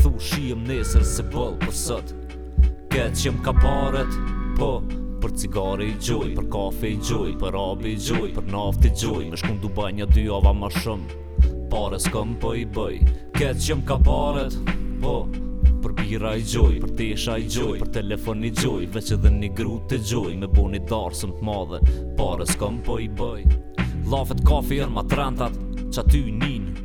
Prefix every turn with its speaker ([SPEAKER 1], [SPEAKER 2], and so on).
[SPEAKER 1] Thu shihem nesër se boll për sot Këtë që m'ka paret Po Për cigare i gjoj, për kafe i gjoj, për abe i gjoj, për naftë i gjoj Me shku n'Dubai një dy java ma shumë Pare s'kom për po i bëj Këtë që m'ka paret Po Për bira i gjoj, për tesha i gjoj, për telefon i gjoj Veq edhe një gru ta gjoj, me bo një darsëm të madhe Pare s'kom për po i bëj Llafet kafe jerë ma trentat, që aty njën